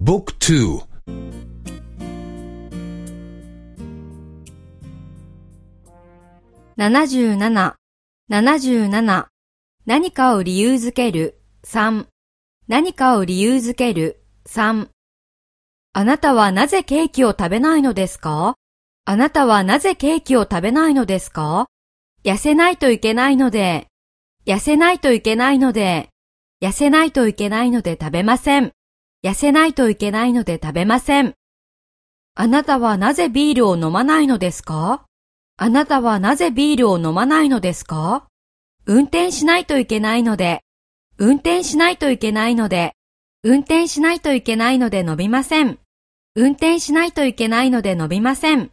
Book 2 77、77何かを理由づける。3何かを理由づける。3あなたはなぜケーキを食べないのですか？あなたはなぜケーキを食べないのですか？痩せないといけないので、痩せないといけないので、痩せないといけないので食べません。痩せないといけないので食べません。あなたはなぜビールを飲まないのですか？あなたはなぜビールを飲まないのですか？運転しないといけないので、運転しないといけないので、運転しないといけないので飲みません。運転しないといけないので飲みません。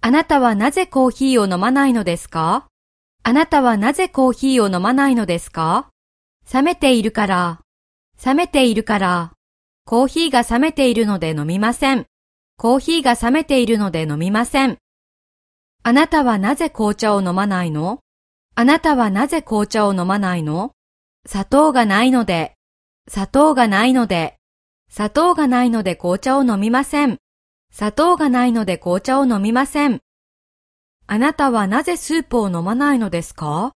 あなたはなぜコーヒーを飲まないのですか？あなたはなぜコーヒーを飲まないのですか？冷めているから、冷めているから、コーヒーが冷めているので飲みません。コーヒーが冷めているので飲みません。あなたはなぜ紅茶を飲まないの？あなたはなぜ紅茶を飲まないの？砂糖がないので、砂糖がないので、砂糖がないので紅茶を飲みません。砂糖がないので紅茶を飲みません。あなたはなぜスープを飲まないのですか？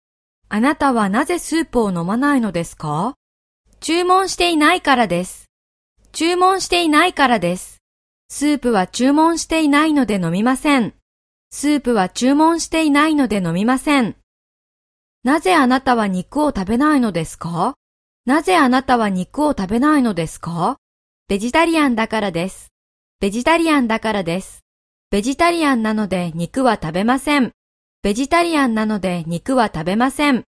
あなたはなぜスープを飲まないのですか？注文していないからです。注文していないからです。スープは注文していないので飲みません。スープは注文していないので飲みません。なぜあなたは肉を食べないのですか？なぜあなたは肉を食べないのですか？ベジタリアンだからです。ベジタリアンだからです。ベジタリアンなので肉は食べません。ベジタリアンなので肉は食べません。